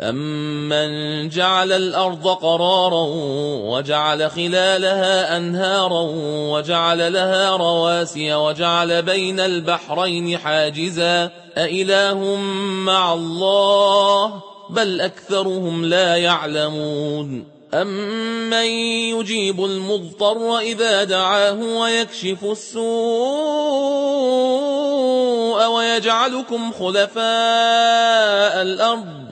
أمن جعل الأرض قرارا وجعل خلالها أنهارا وجعل لها رواسي وجعل بين البحرين حاجزا أإله مع الله بل أكثرهم لا يعلمون أمن يجيب المضطر إذا دعاه ويكشف السوء ويجعلكم خلفاء الأرض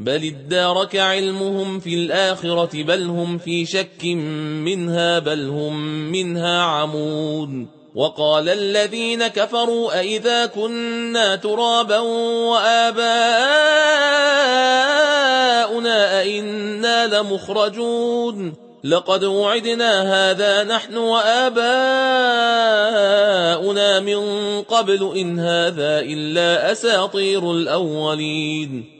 بل ادارك علمهم في الآخرة بل هم في شك منها بل هم منها عمون وقال الذين كفروا أئذا كنا ترابا وآباؤنا أئنا لمخرجون لقد وعدنا هذا نحن وآباؤنا من قبل إن هذا إلا أساطير الأولين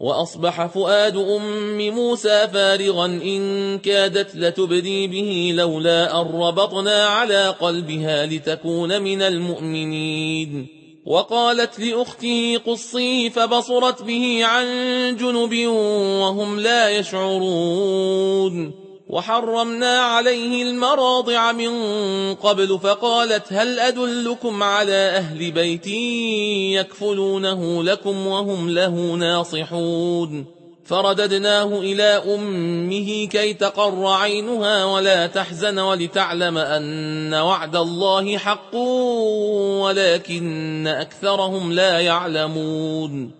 وأصبح فؤاد أم موسى فارغا إن كادت لتبدي به لولا أن ربطنا على قلبها لتكون من المؤمنين. وقالت لأخته قصيه فبصرت به عن جنب وهم لا يشعرون. وحرمنا عليه المراضع من قبل فقالت هل أدلكم على أهل بيتي يكفلونه لكم وهم له ناصحون؟ فرددناه إلى أمه كي تقر عينها ولا تحزن ولتعلم أن وعد الله حق ولكن أكثرهم لا يعلمون.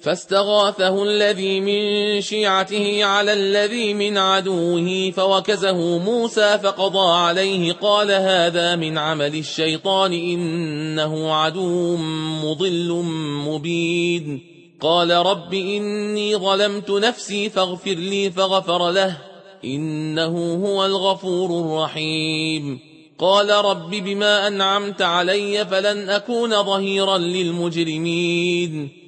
فاستغاثه الذي من شيعته على الذي من عدوه فوكزه موسى فقضى عليه قال هذا من عمل الشيطان إنه عدو مضل مبين. قال رب إني ظلمت نفسي فاغفر لي فغفر له إنه هو الغفور الرحيم. قال رب بما أنعمت علي فلن أكون ظهيرا للمجرمين.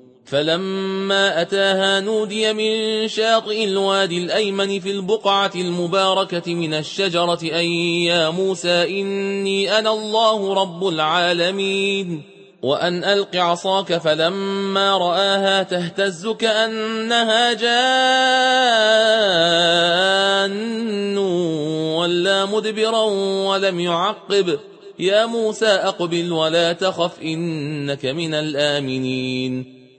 فلما أتاها نودي من شاطئ الوادي الأيمن في البقعة المباركة من الشجرة أن يا موسى إني أنا الله رب العالمين. وأن ألق عصاك فلما رآها تهتز كأنها جان ولا مدبرا ولم يعقب. يا موسى أقبل ولا تخف إنك من الآمنين.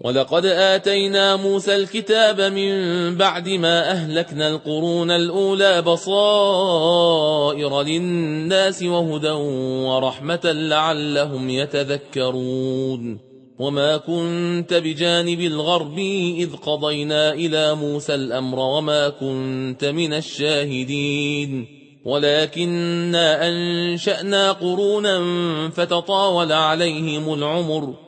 ولقد آتينا موسى الكتاب من بعد ما أهلكنا القرون الأولى بصائر للناس وهدى ورحمة لعلهم يتذكرون وما كنت بجانب الغرب إذ قضينا إلى موسى الأمر وما كنت من الشاهدين ولكننا أنشأنا قرونا فتطاول عليهم العمر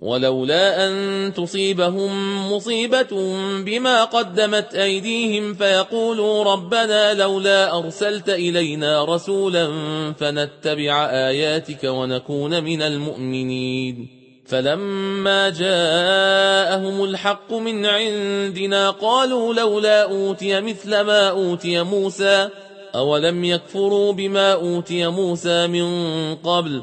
ولولا أن تصيبهم مصيبة بما قدمت أيديهم فيقولوا ربنا لولا أرسلت إلينا رسولا فنتبع آياتك ونكون من المؤمنين. فلما جاءهم الحق من عندنا قالوا لولا أوتي مثل ما أوتي موسى أولم يكفروا بما أوتي موسى من قبل؟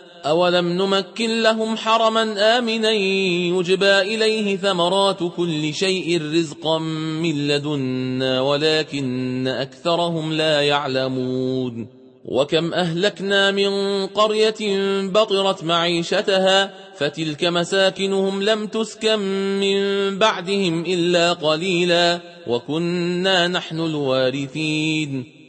أولم نمكن لهم حرما آمنا يجبى إليه ثمرات كل شيء رزقا من لدنا ولكن أكثرهم لا يعلمون وكم أهلكنا من قرية بطرت معيشتها فتلك مساكنهم لم تسكن من بعدهم إلا قليلا وكنا نحن الوارثين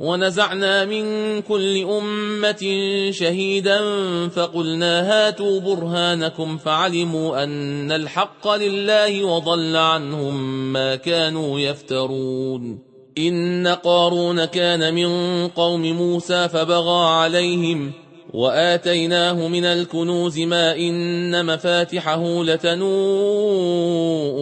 ونزعنا من كل أمة شهيدا فقلنا هاتوا برهانكم فعلموا أن الحق لله وضل عنهم ما كانوا يفترون. إن قارون كان من قوم موسى فبغى عليهم وآتيناه من الكنوز ما إن مفاتحه لتنوء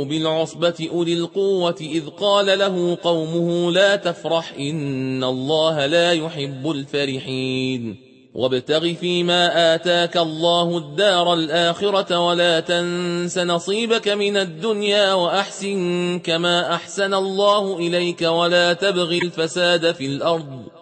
بالعصبة أولي القوة إذ قال له قومه لا تفرح إن الله لا يحب الفرحين وابتغ فيما آتاك الله الدار الآخرة ولا تنس نصيبك من الدنيا وأحسن كما أحسن الله إليك ولا تبغي الفساد في الأرض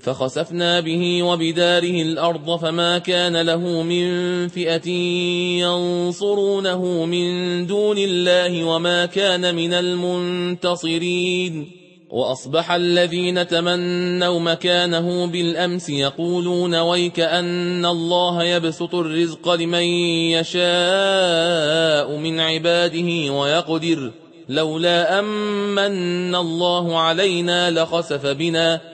فخسفنا به وبداره الأرض فما كان له من فئة ينصرونه من دون الله وما كان من المنتصرين. وأصبح الذين تمنوا مكانه بالأمس يقولون ويك أن الله يبسط الرزق لمن يشاء من عباده ويقدر. لولا أمن الله علينا لخسف بنا.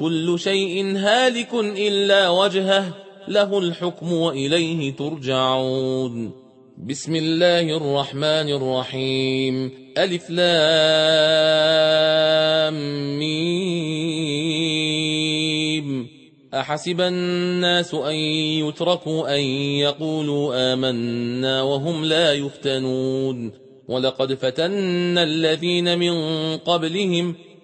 كل شيء هالك إلا وجهه له الحكم وإليه ترجعون. بسم الله الرحمن الرحيم. ألف لام ميم. أحسب الناس أن يتركوا أن يقولوا آمنا وهم لا يفتنون. ولقد فتنا الذين من قبلهم